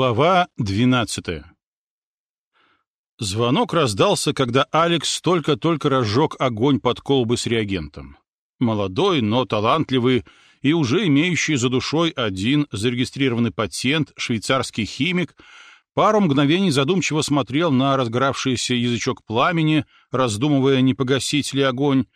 Глава двенадцатая Звонок раздался, когда Алекс только-только разжег огонь под колбы с реагентом. Молодой, но талантливый и уже имеющий за душой один зарегистрированный пациент, швейцарский химик, пару мгновений задумчиво смотрел на разгоравшийся язычок пламени, раздумывая, не погасить ли огонь,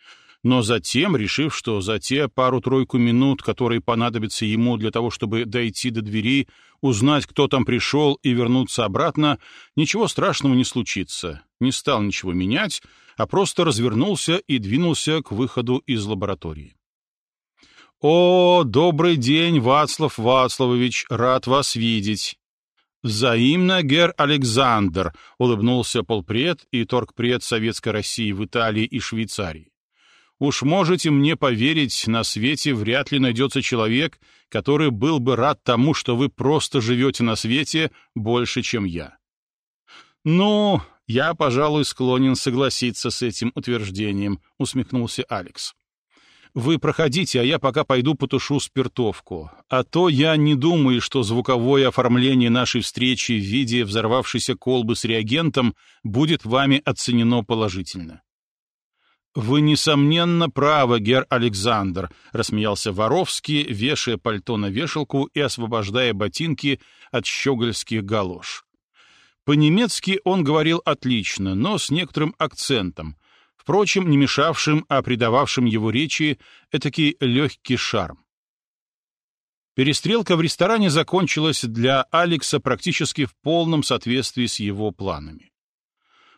но затем, решив, что за те пару-тройку минут, которые понадобятся ему для того, чтобы дойти до двери, узнать, кто там пришел и вернуться обратно, ничего страшного не случится, не стал ничего менять, а просто развернулся и двинулся к выходу из лаборатории. «О, добрый день, Вацлав Вацлавович, рад вас видеть!» «Взаимно, гер Александр», — улыбнулся полпред и торгпред Советской России в Италии и Швейцарии. Уж можете мне поверить, на свете вряд ли найдется человек, который был бы рад тому, что вы просто живете на свете больше, чем я. Ну, я, пожалуй, склонен согласиться с этим утверждением, усмехнулся Алекс. Вы проходите, а я пока пойду потушу спиртовку. А то я не думаю, что звуковое оформление нашей встречи в виде взорвавшейся колбы с реагентом будет вами оценено положительно. «Вы, несомненно, правы, гер Александр», — рассмеялся Воровский, вешая пальто на вешалку и освобождая ботинки от щегольских галош. По-немецки он говорил отлично, но с некоторым акцентом, впрочем, не мешавшим, а придававшим его речи этакий легкий шарм. Перестрелка в ресторане закончилась для Алекса практически в полном соответствии с его планами.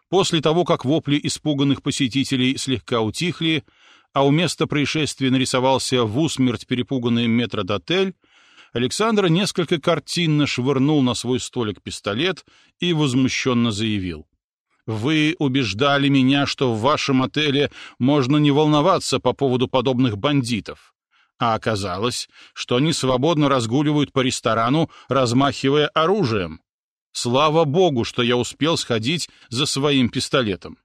После того, как вопли испуганных посетителей слегка утихли, а у места происшествия нарисовался в усмерть перепуганный метродотель, Александр несколько картинно швырнул на свой столик пистолет и возмущенно заявил. «Вы убеждали меня, что в вашем отеле можно не волноваться по поводу подобных бандитов. А оказалось, что они свободно разгуливают по ресторану, размахивая оружием. Слава богу, что я успел сходить за своим пистолетом.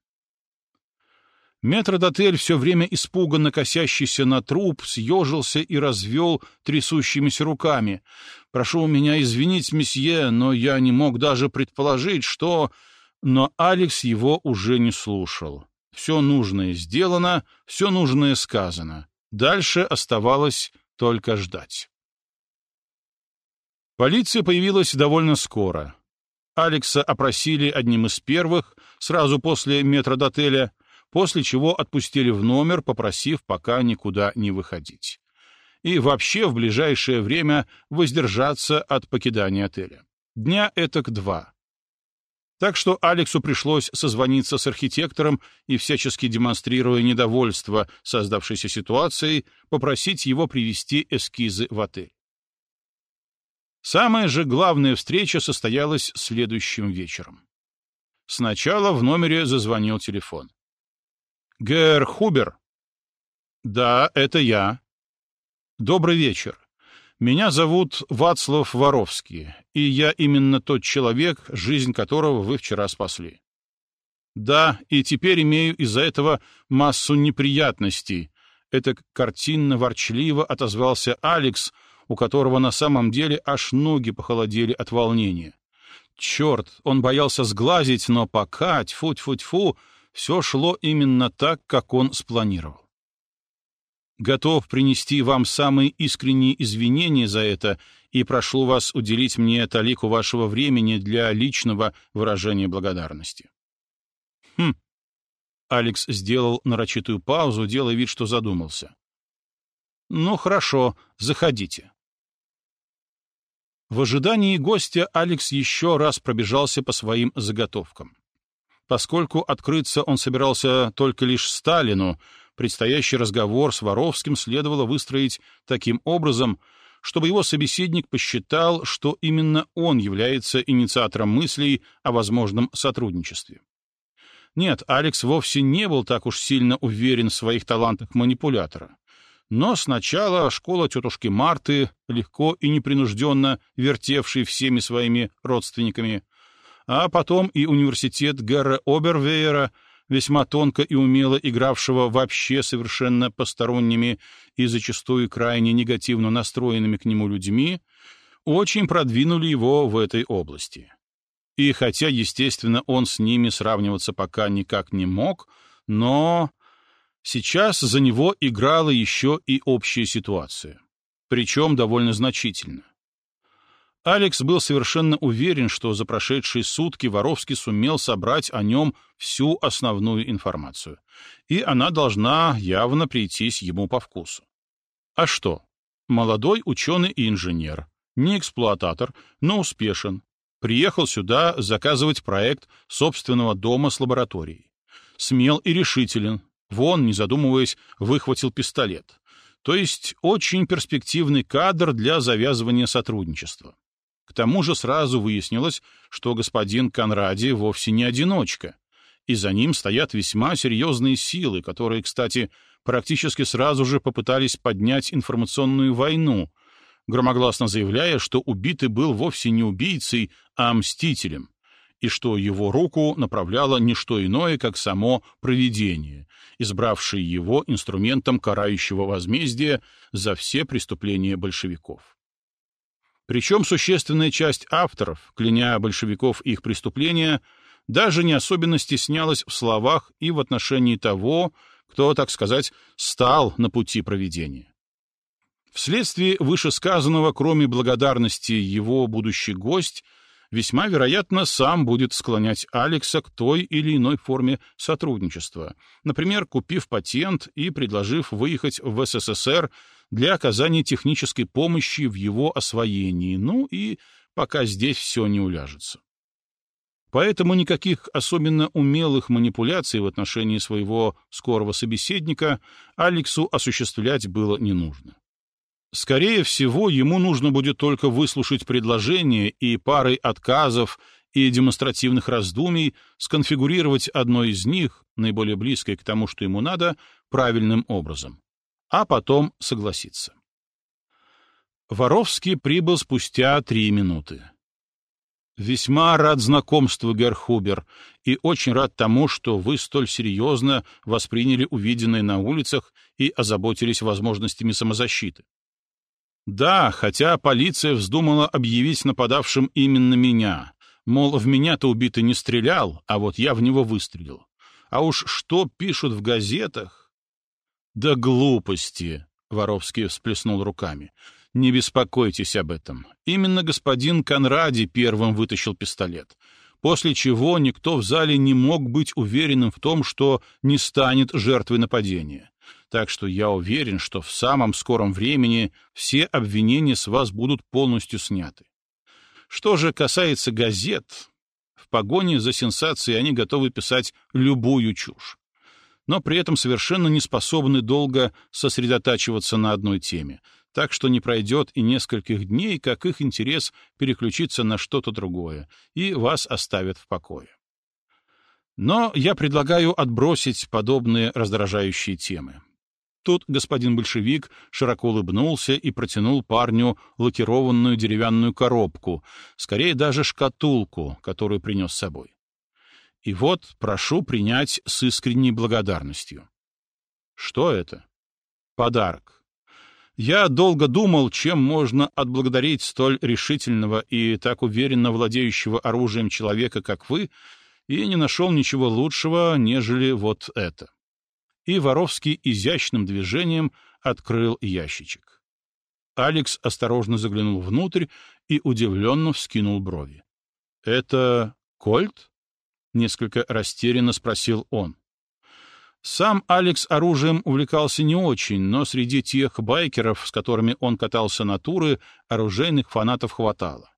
Метродотель, все время испуганно косящийся на труп, съежился и развел трясущимися руками. «Прошу меня извинить, месье, но я не мог даже предположить, что...» Но Алекс его уже не слушал. Все нужное сделано, все нужное сказано. Дальше оставалось только ждать. Полиция появилась довольно скоро. Алекса опросили одним из первых, сразу после метродотеля, после чего отпустили в номер, попросив пока никуда не выходить. И вообще в ближайшее время воздержаться от покидания отеля. Дня этак два. Так что Алексу пришлось созвониться с архитектором и, всячески демонстрируя недовольство создавшейся ситуацией, попросить его привести эскизы в отель. Самая же главная встреча состоялась следующим вечером. Сначала в номере зазвонил телефон. «Гэр Хубер?» «Да, это я». «Добрый вечер. Меня зовут Вацлав Воровский, и я именно тот человек, жизнь которого вы вчера спасли». «Да, и теперь имею из-за этого массу неприятностей», — это картинно-ворчливо отозвался Алекс, — у которого на самом деле аж ноги похолодели от волнения. Черт, он боялся сглазить, но пока, тьфу-тьфу-тьфу, все шло именно так, как он спланировал. Готов принести вам самые искренние извинения за это и прошу вас уделить мне талику вашего времени для личного выражения благодарности. Хм. Алекс сделал нарочитую паузу, делая вид, что задумался. Ну, хорошо, заходите. В ожидании гостя Алекс еще раз пробежался по своим заготовкам. Поскольку открыться он собирался только лишь Сталину, предстоящий разговор с Воровским следовало выстроить таким образом, чтобы его собеседник посчитал, что именно он является инициатором мыслей о возможном сотрудничестве. Нет, Алекс вовсе не был так уж сильно уверен в своих талантах манипулятора. Но сначала школа тетушки Марты, легко и непринужденно вертевшей всеми своими родственниками, а потом и университет Герра Обервейера, весьма тонко и умело игравшего вообще совершенно посторонними и зачастую крайне негативно настроенными к нему людьми, очень продвинули его в этой области. И хотя, естественно, он с ними сравниваться пока никак не мог, но сейчас за него играла еще и общая ситуация, причем довольно значительно. Алекс был совершенно уверен, что за прошедшие сутки Воровский сумел собрать о нем всю основную информацию, и она должна явно прийтись ему по вкусу. А что? Молодой ученый и инженер, не эксплуататор, но успешен, приехал сюда заказывать проект собственного дома с лабораторией. Смел и решителен, вон, не задумываясь, выхватил пистолет. То есть очень перспективный кадр для завязывания сотрудничества. К тому же сразу выяснилось, что господин Конради вовсе не одиночка, и за ним стоят весьма серьезные силы, которые, кстати, практически сразу же попытались поднять информационную войну, громогласно заявляя, что убитый был вовсе не убийцей, а мстителем, и что его руку направляло не что иное, как само провидение, избравшее его инструментом карающего возмездия за все преступления большевиков. Причем существенная часть авторов, кляня большевиков их преступления, даже не особенно стеснялась в словах и в отношении того, кто, так сказать, стал на пути проведения. Вследствие вышесказанного, кроме благодарности, его будущий гость весьма вероятно сам будет склонять Алекса к той или иной форме сотрудничества, например, купив патент и предложив выехать в СССР для оказания технической помощи в его освоении, ну и пока здесь все не уляжется. Поэтому никаких особенно умелых манипуляций в отношении своего скорого собеседника Алексу осуществлять было не нужно. Скорее всего, ему нужно будет только выслушать предложение и парой отказов и демонстративных раздумий сконфигурировать одно из них, наиболее близкое к тому, что ему надо, правильным образом а потом согласиться. Воровский прибыл спустя три минуты. «Весьма рад знакомству, Герхубер, и очень рад тому, что вы столь серьезно восприняли увиденное на улицах и озаботились возможностями самозащиты. Да, хотя полиция вздумала объявить нападавшим именно меня, мол, в меня-то убитый не стрелял, а вот я в него выстрелил. А уж что пишут в газетах, «Да глупости!» — Воровский всплеснул руками. «Не беспокойтесь об этом. Именно господин Конради первым вытащил пистолет, после чего никто в зале не мог быть уверенным в том, что не станет жертвой нападения. Так что я уверен, что в самом скором времени все обвинения с вас будут полностью сняты. Что же касается газет, в погоне за сенсацией они готовы писать любую чушь но при этом совершенно не способны долго сосредотачиваться на одной теме, так что не пройдет и нескольких дней, как их интерес переключится на что-то другое, и вас оставят в покое. Но я предлагаю отбросить подобные раздражающие темы. Тут господин большевик широко улыбнулся и протянул парню лакированную деревянную коробку, скорее даже шкатулку, которую принес с собой. И вот прошу принять с искренней благодарностью. Что это? Подарок. Я долго думал, чем можно отблагодарить столь решительного и так уверенно владеющего оружием человека, как вы, и не нашел ничего лучшего, нежели вот это. И Воровский изящным движением открыл ящичек. Алекс осторожно заглянул внутрь и удивленно вскинул брови. — Это кольт? — несколько растерянно спросил он. Сам Алекс оружием увлекался не очень, но среди тех байкеров, с которыми он катался на туры, оружейных фанатов хватало.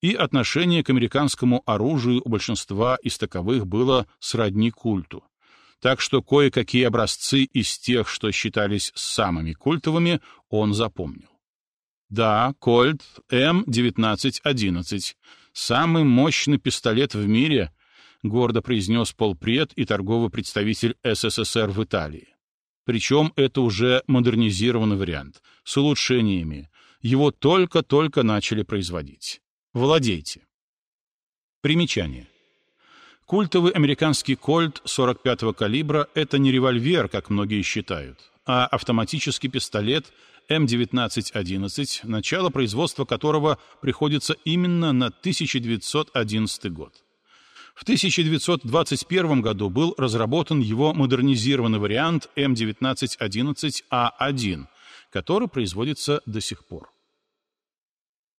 И отношение к американскому оружию у большинства из таковых было сродни культу. Так что кое-какие образцы из тех, что считались самыми культовыми, он запомнил. Да, Кольт М1911, самый мощный пистолет в мире — гордо произнес полпред и торговый представитель СССР в Италии. Причем это уже модернизированный вариант, с улучшениями. Его только-только начали производить. Владейте. Примечание. Культовый американский кольт 45-го калибра — это не револьвер, как многие считают, а автоматический пистолет М1911, начало производства которого приходится именно на 1911 год. В 1921 году был разработан его модернизированный вариант М1911А1, который производится до сих пор.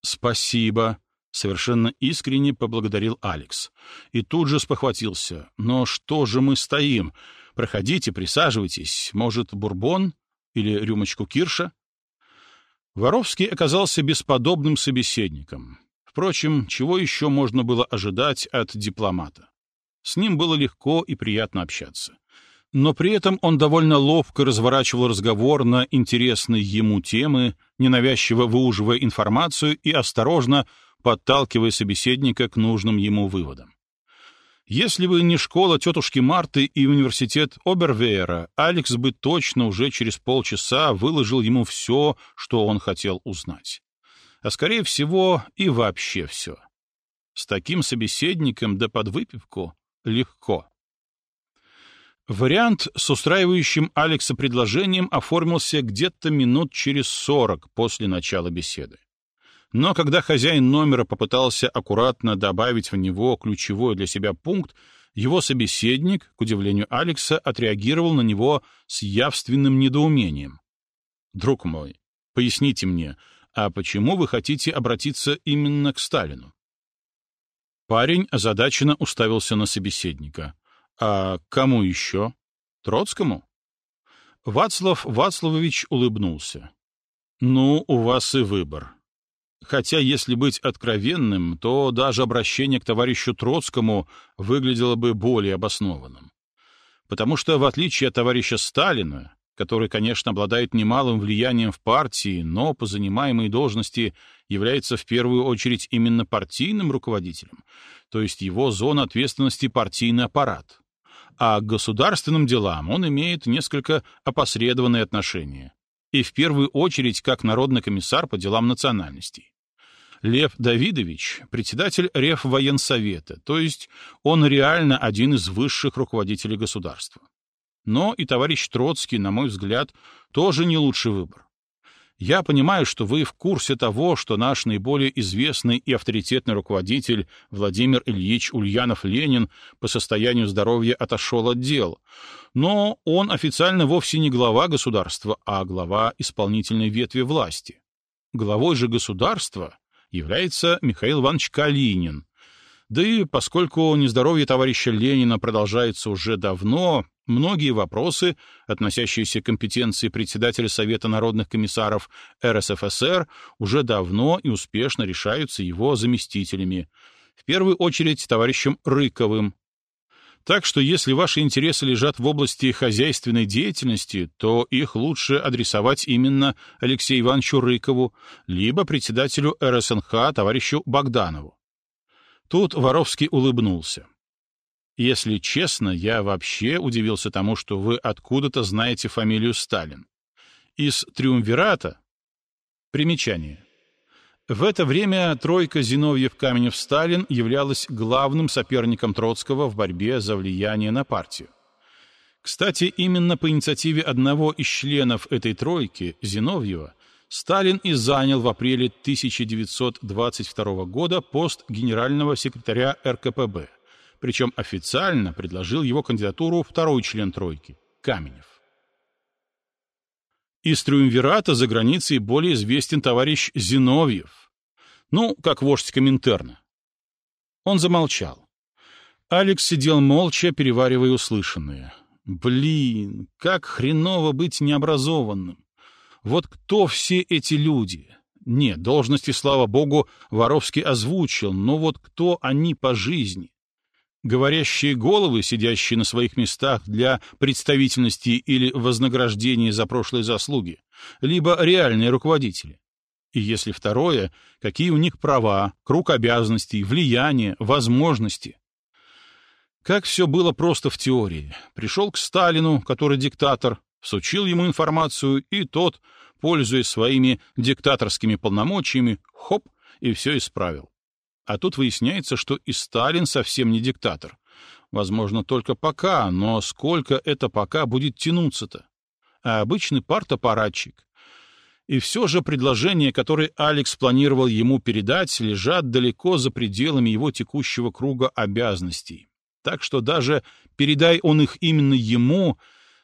«Спасибо», — совершенно искренне поблагодарил Алекс. И тут же спохватился. «Но что же мы стоим? Проходите, присаживайтесь. Может, бурбон или рюмочку кирша?» Воровский оказался бесподобным собеседником. Впрочем, чего еще можно было ожидать от дипломата? С ним было легко и приятно общаться. Но при этом он довольно ловко разворачивал разговор на интересные ему темы, ненавязчиво выуживая информацию и осторожно подталкивая собеседника к нужным ему выводам. Если бы не школа тетушки Марты и университет Обервеера, Алекс бы точно уже через полчаса выложил ему все, что он хотел узнать. А скорее всего и вообще все. С таким собеседником да под выпивку легко. Вариант с устраивающим Алекса предложением оформился где-то минут через сорок после начала беседы. Но когда хозяин номера попытался аккуратно добавить в него ключевой для себя пункт, его собеседник, к удивлению Алекса, отреагировал на него с явственным недоумением. «Друг мой, поясните мне, а почему вы хотите обратиться именно к Сталину?» Парень озадаченно уставился на собеседника. «А кому еще? Троцкому?» Вацлав Вацлавович улыбнулся. «Ну, у вас и выбор. Хотя, если быть откровенным, то даже обращение к товарищу Троцкому выглядело бы более обоснованным. Потому что, в отличие от товарища Сталина, который, конечно, обладает немалым влиянием в партии, но по занимаемой должности является в первую очередь именно партийным руководителем, то есть его зона ответственности партийный аппарат. А к государственным делам он имеет несколько опосредованные отношения, и в первую очередь как народный комиссар по делам национальностей. Лев Давидович — председатель Реввоенсовета, то есть он реально один из высших руководителей государства. Но и товарищ Троцкий, на мой взгляд, тоже не лучший выбор. Я понимаю, что вы в курсе того, что наш наиболее известный и авторитетный руководитель Владимир Ильич Ульянов-Ленин по состоянию здоровья отошел от дел, но он официально вовсе не глава государства, а глава исполнительной ветви власти. Главой же государства является Михаил Иванович Калинин, да и поскольку нездоровье товарища Ленина продолжается уже давно, многие вопросы, относящиеся к компетенции председателя Совета народных комиссаров РСФСР, уже давно и успешно решаются его заместителями, в первую очередь товарищем Рыковым. Так что если ваши интересы лежат в области хозяйственной деятельности, то их лучше адресовать именно Алексею Ивановичу Рыкову, либо председателю РСНХ товарищу Богданову. Тут Воровский улыбнулся. «Если честно, я вообще удивился тому, что вы откуда-то знаете фамилию Сталин. Из Триумвирата...» Примечание. В это время тройка Зиновьев-Каменев-Сталин являлась главным соперником Троцкого в борьбе за влияние на партию. Кстати, именно по инициативе одного из членов этой тройки, Зиновьева, Сталин и занял в апреле 1922 года пост генерального секретаря РКПБ, причем официально предложил его кандидатуру второй член тройки – Каменев. Из Триумвирата за границей более известен товарищ Зиновьев, ну, как вождь Коминтерна. Он замолчал. Алекс сидел молча, переваривая услышанное. Блин, как хреново быть необразованным. Вот кто все эти люди? Нет, должности, слава богу, Воровский озвучил, но вот кто они по жизни? Говорящие головы, сидящие на своих местах для представительности или вознаграждения за прошлые заслуги, либо реальные руководители. И если второе, какие у них права, круг обязанностей, влияние, возможности. Как все было просто в теории. Пришел к Сталину, который диктатор, всучил ему информацию, и тот, пользуясь своими диктаторскими полномочиями, хоп, и все исправил. А тут выясняется, что и Сталин совсем не диктатор. Возможно, только пока, но сколько это пока будет тянуться-то? а обычный партаппаратчик. И все же предложения, которые Алекс планировал ему передать, лежат далеко за пределами его текущего круга обязанностей. Так что даже передай он их именно ему,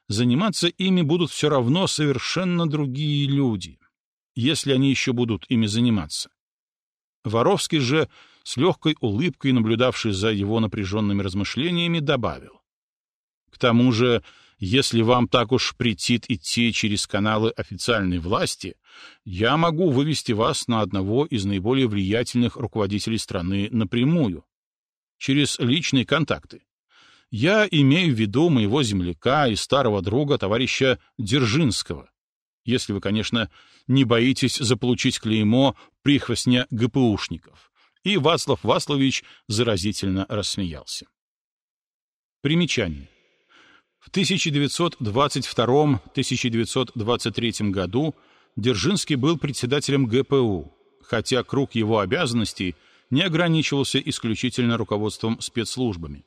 заниматься ими будут все равно совершенно другие люди, если они еще будут ими заниматься. Воровский же, с легкой улыбкой, наблюдавший за его напряженными размышлениями, добавил. К тому же, если вам так уж претит идти через каналы официальной власти, я могу вывести вас на одного из наиболее влиятельных руководителей страны напрямую, через личные контакты. Я имею в виду моего земляка и старого друга, товарища Дзержинского. Если вы, конечно, не боитесь заполучить клеймо прихвостня ГПУшников. И Вацлав Васлович заразительно рассмеялся. Примечание. В 1922-1923 году Дзержинский был председателем ГПУ, хотя круг его обязанностей не ограничивался исключительно руководством спецслужбами.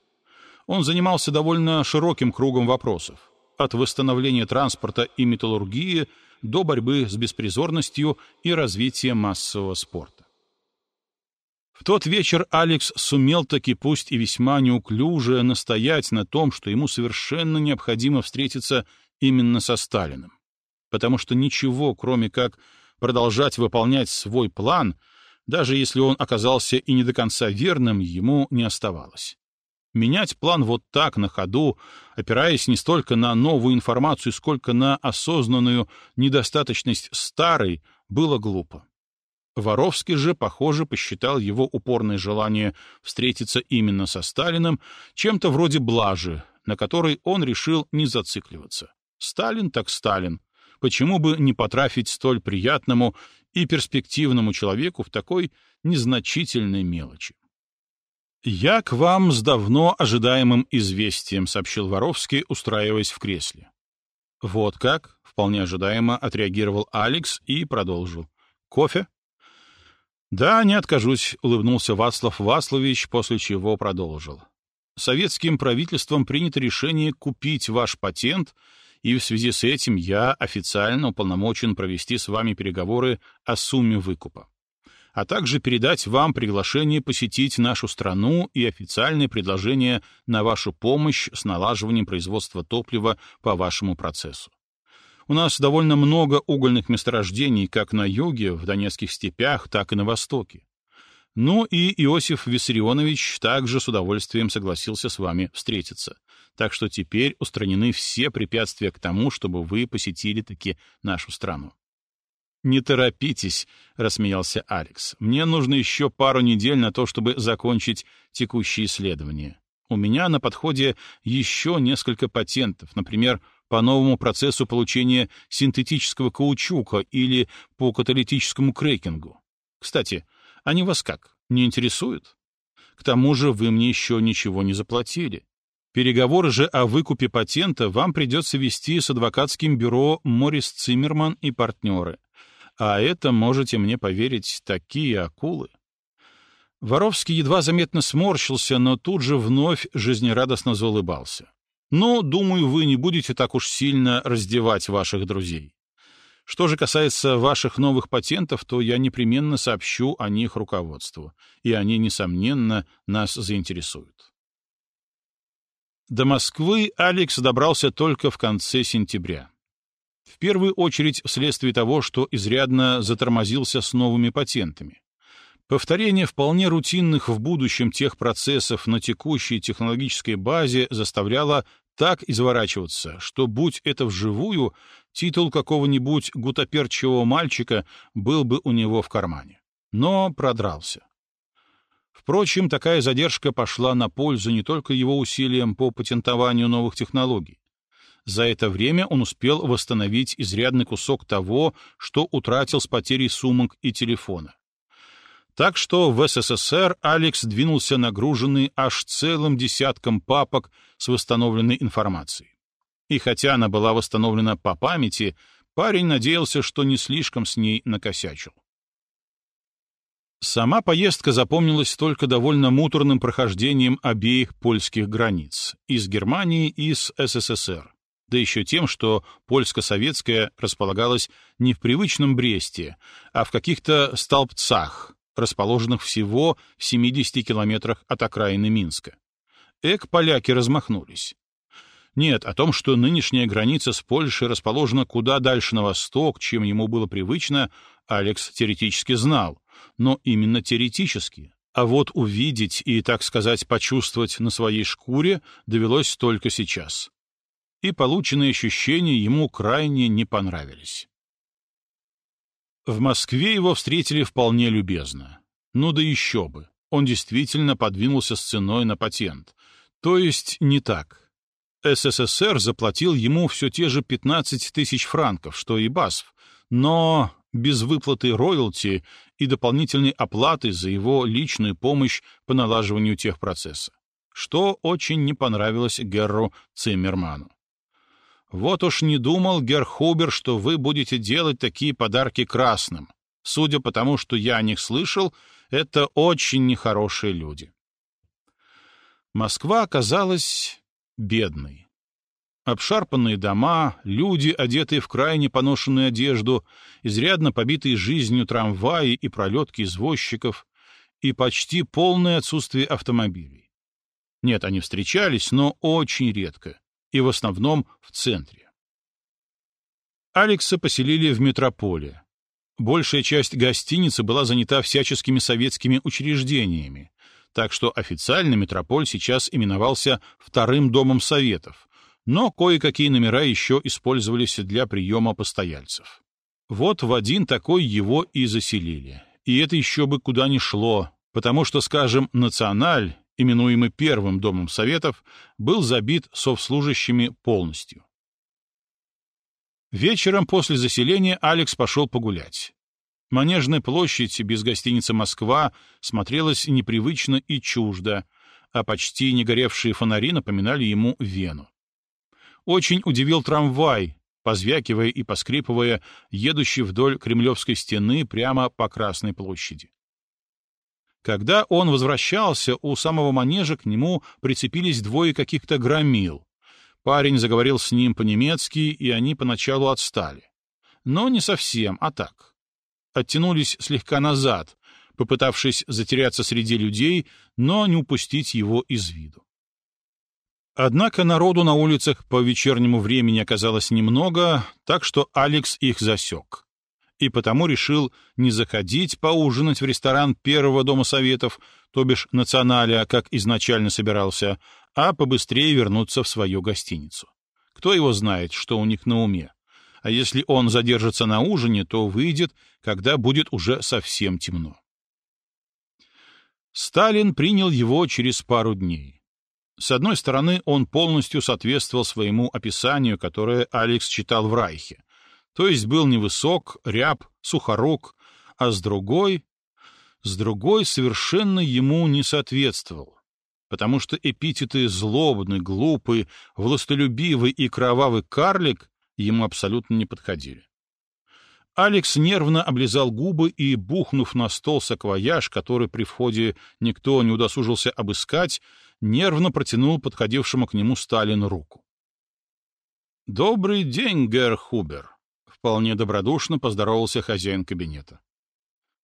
Он занимался довольно широким кругом вопросов, от восстановления транспорта и металлургии до борьбы с беспризорностью и развития массового спорта. В тот вечер Алекс сумел таки пусть и весьма неуклюже настоять на том, что ему совершенно необходимо встретиться именно со Сталиным, потому что ничего, кроме как продолжать выполнять свой план, даже если он оказался и не до конца верным, ему не оставалось. Менять план вот так, на ходу, опираясь не столько на новую информацию, сколько на осознанную недостаточность старой, было глупо. Воровский же, похоже, посчитал его упорное желание встретиться именно со Сталиным чем-то вроде блажи, на которой он решил не зацикливаться. Сталин так Сталин. Почему бы не потрафить столь приятному и перспективному человеку в такой незначительной мелочи? «Я к вам с давно ожидаемым известием», — сообщил Воровский, устраиваясь в кресле. «Вот как?» — вполне ожидаемо отреагировал Алекс и продолжил. «Кофе?» «Да, не откажусь», — улыбнулся Вацлав Васлович, после чего продолжил. «Советским правительством принято решение купить ваш патент, и в связи с этим я официально уполномочен провести с вами переговоры о сумме выкупа а также передать вам приглашение посетить нашу страну и официальное предложение на вашу помощь с налаживанием производства топлива по вашему процессу. У нас довольно много угольных месторождений как на юге, в Донецких степях, так и на востоке. Ну и Иосиф Виссарионович также с удовольствием согласился с вами встретиться. Так что теперь устранены все препятствия к тому, чтобы вы посетили таки нашу страну. «Не торопитесь», — рассмеялся Алекс. «Мне нужно еще пару недель на то, чтобы закончить текущие исследования. У меня на подходе еще несколько патентов, например, по новому процессу получения синтетического каучука или по каталитическому крекингу. Кстати, они вас как, не интересуют? К тому же вы мне еще ничего не заплатили. Переговоры же о выкупе патента вам придется вести с адвокатским бюро Морис Циммерман и партнеры. А это, можете мне поверить, такие акулы. Воровский едва заметно сморщился, но тут же вновь жизнерадостно заулыбался. «Ну, думаю, вы не будете так уж сильно раздевать ваших друзей. Что же касается ваших новых патентов, то я непременно сообщу о них руководству, и они, несомненно, нас заинтересуют». До Москвы Алекс добрался только в конце сентября. В первую очередь вследствие того, что изрядно затормозился с новыми патентами. Повторение вполне рутинных в будущем тех процессов на текущей технологической базе заставляло так изворачиваться, что, будь это вживую, титул какого-нибудь гутоперчивого мальчика был бы у него в кармане. Но продрался. Впрочем, такая задержка пошла на пользу не только его усилиям по патентованию новых технологий, за это время он успел восстановить изрядный кусок того, что утратил с потерей сумок и телефона. Так что в СССР Алекс двинулся нагруженный аж целым десятком папок с восстановленной информацией. И хотя она была восстановлена по памяти, парень надеялся, что не слишком с ней накосячил. Сама поездка запомнилась только довольно муторным прохождением обеих польских границ — из Германии и из СССР да еще тем, что польско-советская располагалась не в привычном Бресте, а в каких-то столбцах, расположенных всего в 70 километрах от окраины Минска. Эк, поляки размахнулись. Нет, о том, что нынешняя граница с Польшей расположена куда дальше на восток, чем ему было привычно, Алекс теоретически знал, но именно теоретически. А вот увидеть и, так сказать, почувствовать на своей шкуре довелось только сейчас. И полученные ощущения ему крайне не понравились. В Москве его встретили вполне любезно. Ну да еще бы. Он действительно подвинулся с ценой на патент. То есть не так. СССР заплатил ему все те же 15 тысяч франков, что и БАСФ, но без выплаты роялти и дополнительной оплаты за его личную помощь по налаживанию техпроцесса, что очень не понравилось Герру Циммерману. «Вот уж не думал, Герр Хубер, что вы будете делать такие подарки красным. Судя по тому, что я о них слышал, это очень нехорошие люди». Москва оказалась бедной. Обшарпанные дома, люди, одетые в крайне поношенную одежду, изрядно побитые жизнью трамваи и пролетки извозчиков, и почти полное отсутствие автомобилей. Нет, они встречались, но очень редко, и в основном в центре. Алекса поселили в метрополе. Большая часть гостиницы была занята всяческими советскими учреждениями, так что официально метрополь сейчас именовался Вторым домом Советов, но кое-какие номера еще использовались для приема постояльцев. Вот в один такой его и заселили. И это еще бы куда ни шло, потому что, скажем, «Националь», именуемый Первым домом Советов, был забит совслужащими полностью. Вечером после заселения Алекс пошел погулять. Манежная площадь без гостиницы «Москва» смотрелась непривычно и чуждо, а почти не горевшие фонари напоминали ему Вену. Очень удивил трамвай, позвякивая и поскрипывая, едущий вдоль Кремлевской стены прямо по Красной площади. Когда он возвращался, у самого манежа к нему прицепились двое каких-то громил. Парень заговорил с ним по-немецки, и они поначалу отстали. Но не совсем, а так оттянулись слегка назад, попытавшись затеряться среди людей, но не упустить его из виду. Однако народу на улицах по вечернему времени оказалось немного, так что Алекс их засек. И потому решил не заходить поужинать в ресторан Первого дома советов, то бишь Националя, как изначально собирался, а побыстрее вернуться в свою гостиницу. Кто его знает, что у них на уме а если он задержится на ужине, то выйдет, когда будет уже совсем темно. Сталин принял его через пару дней. С одной стороны, он полностью соответствовал своему описанию, которое Алекс читал в Райхе, то есть был невысок, ряб, сухорук, а с другой... С другой совершенно ему не соответствовал, потому что эпитеты «злобный», «глупый», «властолюбивый» и «кровавый карлик» ему абсолютно не подходили. Алекс нервно облизал губы и, бухнув на стол саквояж, который при входе никто не удосужился обыскать, нервно протянул подходившему к нему Сталину руку. «Добрый день, Герр Хубер», — вполне добродушно поздоровался хозяин кабинета.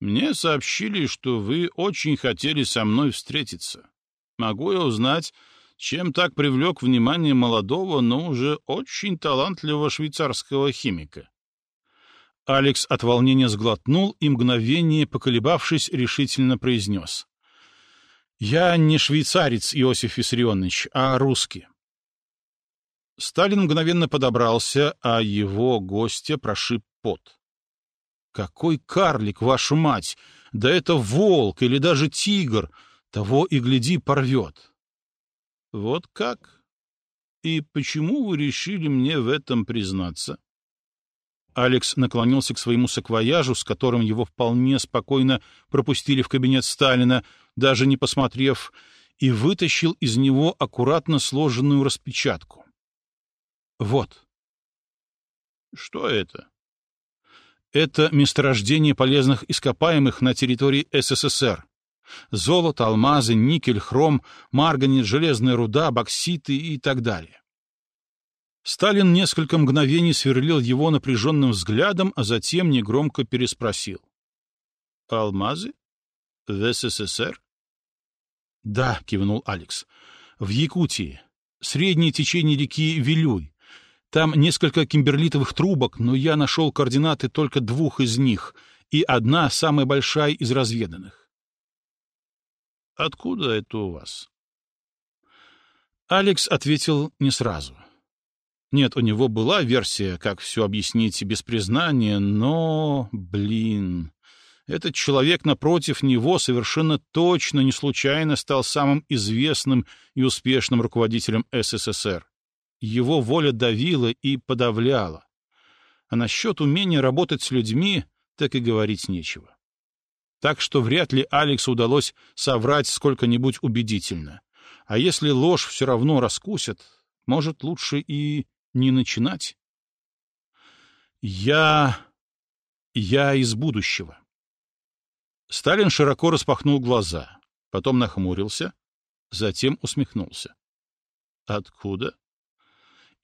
«Мне сообщили, что вы очень хотели со мной встретиться. Могу я узнать, чем так привлек внимание молодого, но уже очень талантливого швейцарского химика. Алекс от волнения сглотнул и, мгновение поколебавшись, решительно произнес. «Я не швейцарец, Иосиф Виссарионович, а русский». Сталин мгновенно подобрался, а его гостя прошиб пот. «Какой карлик, вашу мать! Да это волк или даже тигр! Того и гляди порвет!» Вот как? И почему вы решили мне в этом признаться? Алекс наклонился к своему саквояжу, с которым его вполне спокойно пропустили в кабинет Сталина, даже не посмотрев, и вытащил из него аккуратно сложенную распечатку. Вот. Что это? Это месторождение полезных ископаемых на территории СССР. Золото, алмазы, никель, хром, марганец, железная руда, бокситы и так далее. Сталин несколько мгновений сверлил его напряженным взглядом, а затем негромко переспросил. «Алмазы? В СССР?» «Да», — кивнул Алекс. «В Якутии. Среднее течение реки Вилюй. Там несколько кимберлитовых трубок, но я нашел координаты только двух из них, и одна самая большая из разведанных». «Откуда это у вас?» Алекс ответил не сразу. Нет, у него была версия, как все объяснить без признания, но, блин, этот человек напротив него совершенно точно не случайно стал самым известным и успешным руководителем СССР. Его воля давила и подавляла. А насчет умения работать с людьми так и говорить нечего. Так что вряд ли Алексу удалось соврать сколько-нибудь убедительно. А если ложь все равно раскусят, может, лучше и не начинать? Я... я из будущего. Сталин широко распахнул глаза, потом нахмурился, затем усмехнулся. Откуда?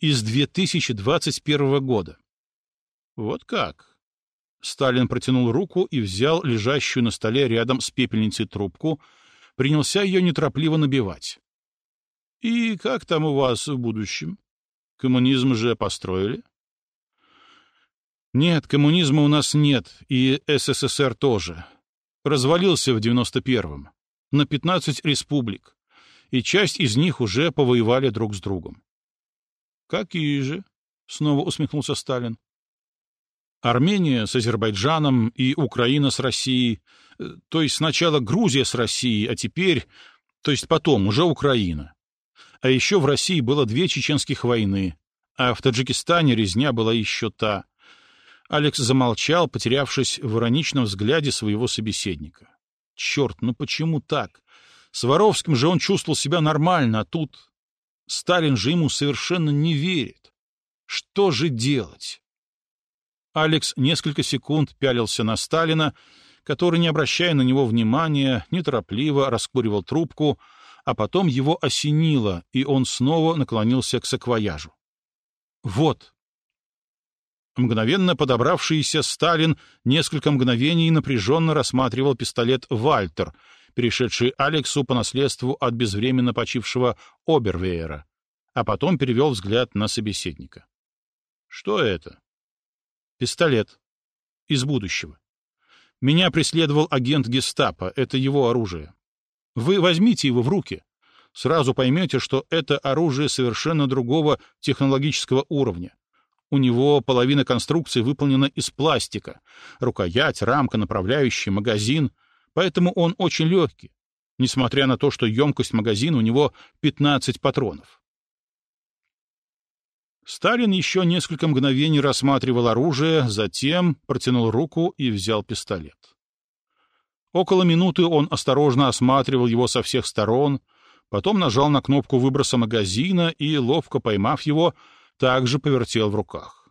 Из 2021 года. Вот как? Сталин протянул руку и взял лежащую на столе рядом с пепельницей трубку, принялся ее неторопливо набивать. И как там у вас в будущем? Коммунизм же построили? Нет, коммунизма у нас нет, и СССР тоже. Развалился в 91-м. На 15 республик. И часть из них уже повоевали друг с другом. Какие же? Снова усмехнулся Сталин. Армения с Азербайджаном и Украина с Россией, э, то есть сначала Грузия с Россией, а теперь, то есть потом уже Украина. А еще в России было две чеченских войны, а в Таджикистане резня была еще та. Алекс замолчал, потерявшись в ироничном взгляде своего собеседника. Черт, ну почему так? С Воровским же он чувствовал себя нормально, а тут... Сталин же ему совершенно не верит. Что же делать? Алекс несколько секунд пялился на Сталина, который, не обращая на него внимания, неторопливо раскуривал трубку, а потом его осенило, и он снова наклонился к саквояжу. «Вот». Мгновенно подобравшийся Сталин несколько мгновений напряженно рассматривал пистолет «Вальтер», перешедший Алексу по наследству от безвременно почившего Обервеера, а потом перевел взгляд на собеседника. «Что это?» «Пистолет. Из будущего. Меня преследовал агент гестапо, это его оружие. Вы возьмите его в руки. Сразу поймете, что это оружие совершенно другого технологического уровня. У него половина конструкции выполнена из пластика. Рукоять, рамка, направляющий, магазин. Поэтому он очень легкий, несмотря на то, что емкость магазина у него 15 патронов. Сталин еще несколько мгновений рассматривал оружие, затем протянул руку и взял пистолет. Около минуты он осторожно осматривал его со всех сторон, потом нажал на кнопку выброса магазина и, ловко поймав его, также повертел в руках.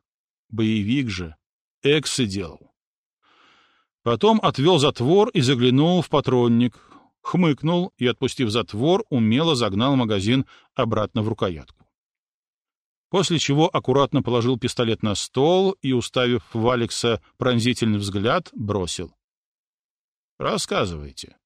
Боевик же. Эксы делал. Потом отвел затвор и заглянул в патронник, хмыкнул и, отпустив затвор, умело загнал магазин обратно в рукоятку. После чего аккуратно положил пистолет на стол и, уставив в Алекса пронзительный взгляд, бросил. Рассказывайте.